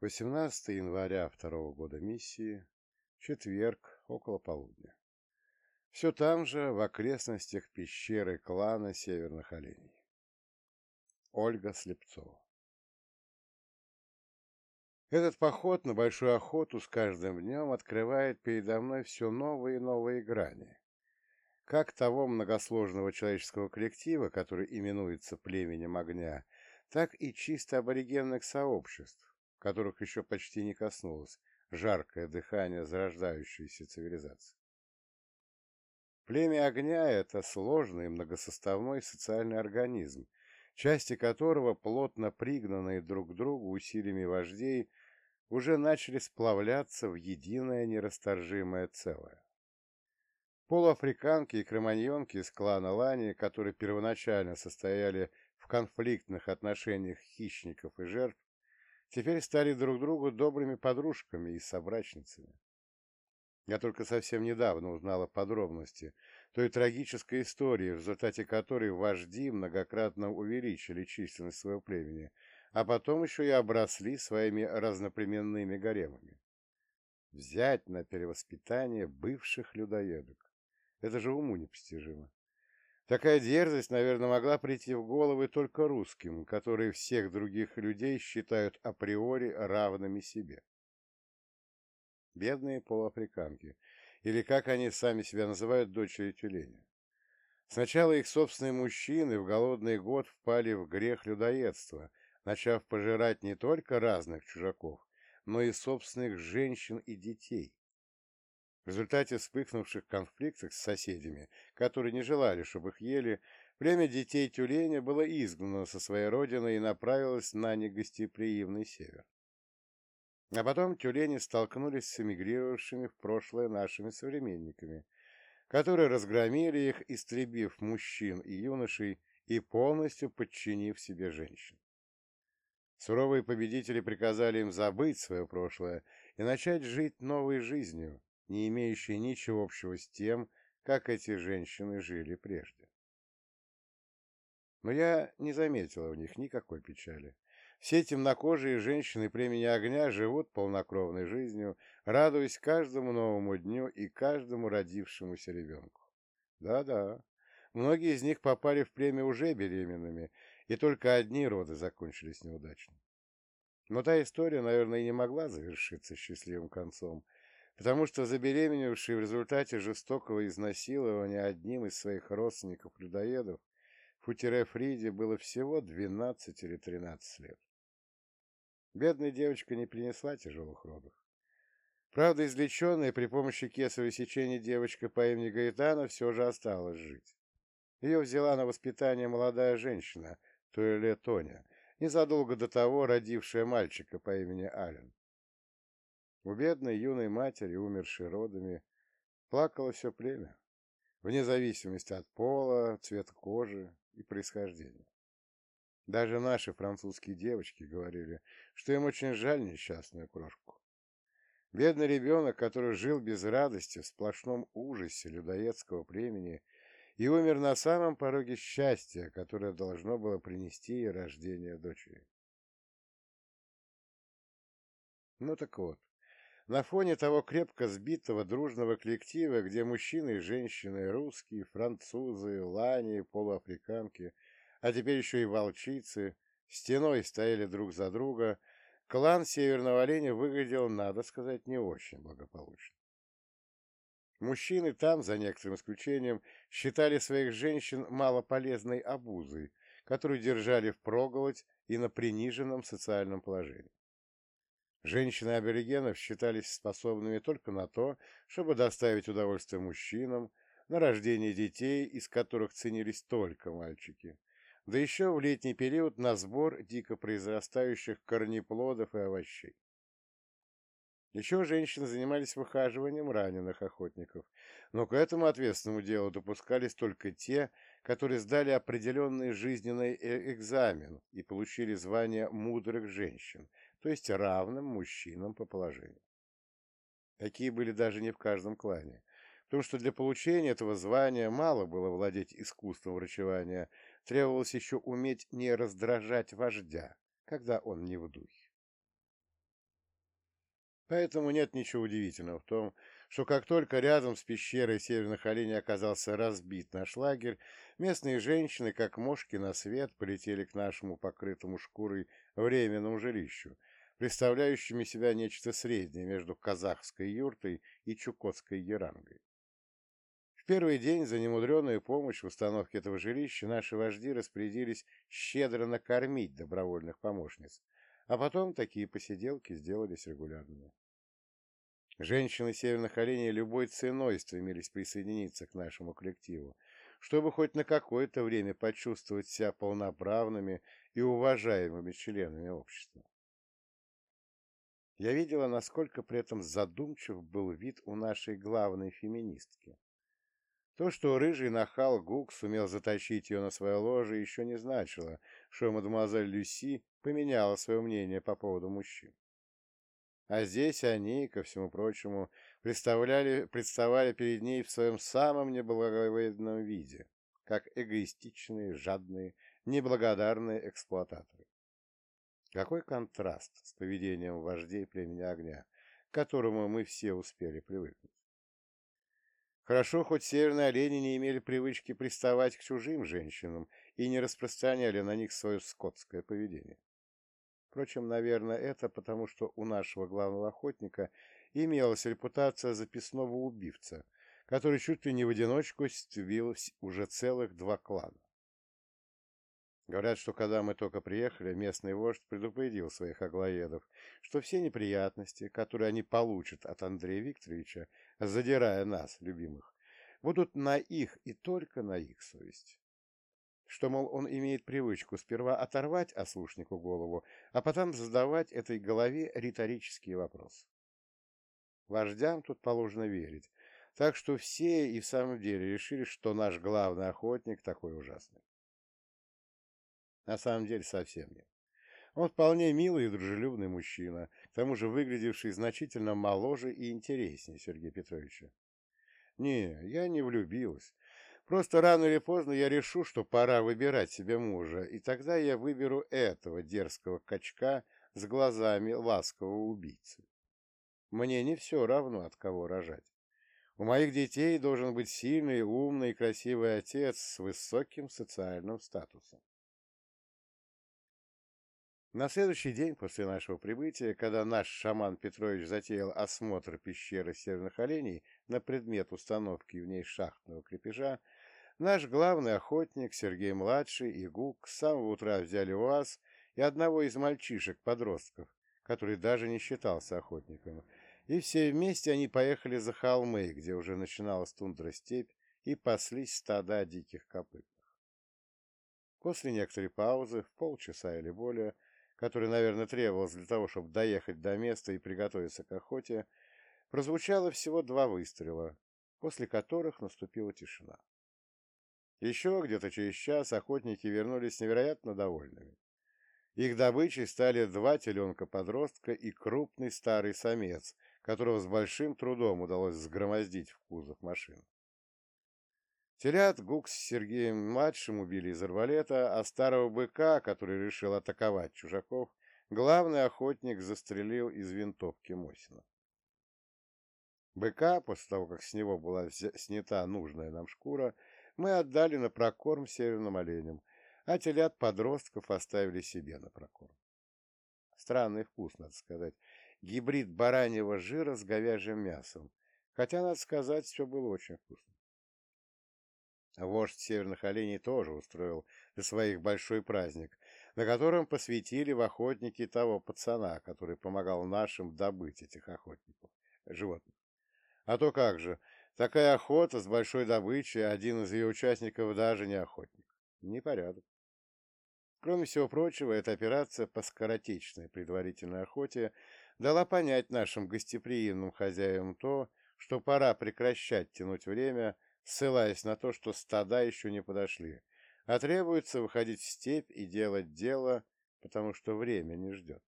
18 января второго года миссии, четверг, около полудня. Все там же, в окрестностях пещеры клана Северных Оленей. Ольга Слепцова Этот поход на большую охоту с каждым днем открывает передо мной все новые и новые грани. Как того многосложного человеческого коллектива, который именуется племенем огня, так и чисто аборигенных сообществ, которых еще почти не коснулось жаркое дыхание зарождающейся цивилизации. Племя огня – это сложный многосоставной социальный организм, части которого, плотно пригнанные друг к другу усилиями вождей, уже начали сплавляться в единое нерасторжимое целое. Полуафриканки и кроманьонки из клана Лани, которые первоначально состояли в конфликтных отношениях хищников и жертв, теперь стали друг другу добрыми подружками и собрачницами. Я только совсем недавно узнала подробности той трагической истории, в результате которой вожди многократно увеличили численность своего племени, а потом еще и обросли своими разноплеменными гаремами. Взять на перевоспитание бывших людоедок. Это же уму непостижимо. Такая дерзость, наверное, могла прийти в головы только русским, которые всех других людей считают априори равными себе. Бедные полуафриканки, или как они сами себя называют, дочери тюленя. Сначала их собственные мужчины в голодный год впали в грех людоедства, начав пожирать не только разных чужаков, но и собственных женщин и детей. В результате вспыхнувших конфликтов с соседями, которые не желали, чтобы их ели, племя детей тюленя было изгнано со своей родины и направилось на негостеприимный север. А потом тюлени столкнулись с эмигрировавшими в прошлое нашими современниками, которые разгромили их, истребив мужчин и юношей и полностью подчинив себе женщин. Суровые победители приказали им забыть свое прошлое и начать жить новой жизнью, не имеющие ничего общего с тем, как эти женщины жили прежде. Но я не заметила в них никакой печали. Все темнокожие женщины племени огня живут полнокровной жизнью, радуясь каждому новому дню и каждому родившемуся ребенку. Да-да, многие из них попали в племя уже беременными, и только одни роды закончились неудачно. Но та история, наверное, и не могла завершиться счастливым концом, потому что забеременевший в результате жестокого изнасилования одним из своих родственников-людоедов Футере Фриде было всего 12 или 13 лет. Бедная девочка не принесла тяжелых родов. Правда, излеченная при помощи кесарево сечения девочка по имени Гаэтана все же осталась жить. Ее взяла на воспитание молодая женщина, Туэле Тоня, незадолго до того родившая мальчика по имени Ален. У бедной юной матери, умершей родами, плакало все племя, вне зависимости от пола, цвета кожи и происхождения. Даже наши французские девочки говорили, что им очень жаль несчастную крошку. Бедный ребенок, который жил без радости в сплошном ужасе людоедского племени и умер на самом пороге счастья, которое должно было принести ей рождение дочери. Ну так вот, на фоне того крепко сбитого дружного коллектива, где мужчины и женщины, русские, французы, лани, полуафриканки, а теперь еще и волчицы, стеной стояли друг за друга, клан Северного Оленя выглядел, надо сказать, не очень благополучно. Мужчины там, за некоторым исключением, считали своих женщин малополезной обузой, которую держали впроголодь и на приниженном социальном положении. Женщины аборигенов считались способными только на то, чтобы доставить удовольствие мужчинам, на рождение детей, из которых ценились только мальчики, да еще в летний период на сбор дико произрастающих корнеплодов и овощей. Еще женщины занимались выхаживанием раненых охотников, но к этому ответственному делу допускались только те, которые сдали определенный жизненный э, экзамен и получили звание мудрых женщин, то есть равным мужчинам по положению. Такие были даже не в каждом клане, потому что для получения этого звания мало было владеть искусством врачевания, требовалось еще уметь не раздражать вождя, когда он не в духе. Поэтому нет ничего удивительного в том, что как только рядом с пещерой северных оленей оказался разбит наш лагерь, местные женщины, как мошки на свет, полетели к нашему покрытому шкурой временному жилищу, представляющими себя нечто среднее между казахской юртой и чукотской ерангой. В первый день за немудреную помощь в установке этого жилища наши вожди распорядились щедро накормить добровольных помощниц, а потом такие посиделки сделались регулярными. Женщины северных оленей любой ценой стремились присоединиться к нашему коллективу, чтобы хоть на какое-то время почувствовать себя полноправными и уважаемыми членами общества. Я видела, насколько при этом задумчив был вид у нашей главной феминистки. То, что рыжий нахал Гук сумел затащить ее на свое ложе, еще не значило, что мадемуазель Люси поменяла свое мнение по поводу мужчин. А здесь они, ко всему прочему, представляли, представали перед ней в своем самом неблаговидном виде, как эгоистичные, жадные, неблагодарные эксплуататоры. Какой контраст с поведением вождей племени огня, к которому мы все успели привыкнуть. Хорошо, хоть северные олени не имели привычки приставать к чужим женщинам и не распространяли на них свое скотское поведение. Впрочем, наверное, это потому, что у нашего главного охотника имелась репутация записного убивца, который чуть ли не в одиночку стюбил уже целых два клана. Говорят, что когда мы только приехали, местный вождь предупредил своих аглоедов, что все неприятности, которые они получат от Андрея Викторовича, задирая нас, любимых, будут на их и только на их совесть. Что, мол, он имеет привычку сперва оторвать ослушнику голову, а потом задавать этой голове риторические вопросы. Вождям тут положено верить, так что все и в самом деле решили, что наш главный охотник такой ужасный. На самом деле совсем нет. Он вполне милый и дружелюбный мужчина, к тому же выглядевший значительно моложе и интереснее Сергея Петровича. Не, я не влюбилась. Просто рано или поздно я решу, что пора выбирать себе мужа, и тогда я выберу этого дерзкого качка с глазами ласкового убийцы. Мне не все равно, от кого рожать. У моих детей должен быть сильный, умный и красивый отец с высоким социальным статусом. На следующий день после нашего прибытия, когда наш шаман Петрович затеял осмотр пещеры северных оленей на предмет установки в ней шахтного крепежа, наш главный охотник Сергей-младший и Гук с самого утра взяли УАЗ и одного из мальчишек-подростков, который даже не считался охотником, и все вместе они поехали за холмы, где уже начиналась тундра-степь, и паслись стада диких копытных. После некоторой паузы, в полчаса или более, который, наверное, требовался для того, чтобы доехать до места и приготовиться к охоте, прозвучало всего два выстрела, после которых наступила тишина. Еще где-то через час охотники вернулись невероятно довольными. Их добычей стали два теленка-подростка и крупный старый самец, которого с большим трудом удалось сгромоздить в кузов машины. Телят Гук с Сергеем-младшим убили из арбалета, а старого быка, который решил атаковать чужаков, главный охотник застрелил из винтовки Мосина. Быка, после того, как с него была снята нужная нам шкура, мы отдали на прокорм северным оленям, а телят подростков оставили себе на прокорм. Странный вкус, надо сказать. Гибрид бараньего жира с говяжьим мясом. Хотя, надо сказать, все было очень вкусно. Вождь северных оленей тоже устроил для своих большой праздник, на котором посвятили в охотники того пацана, который помогал нашим добыть этих охотников, животных. А то как же, такая охота с большой добычей, один из ее участников даже не охотник. Непорядок. Кроме всего прочего, эта операция по скоротечной предварительной охоте дала понять нашим гостеприимным хозяевам то, что пора прекращать тянуть время, ссылаясь на то, что стада еще не подошли, а требуется выходить в степь и делать дело, потому что время не ждет.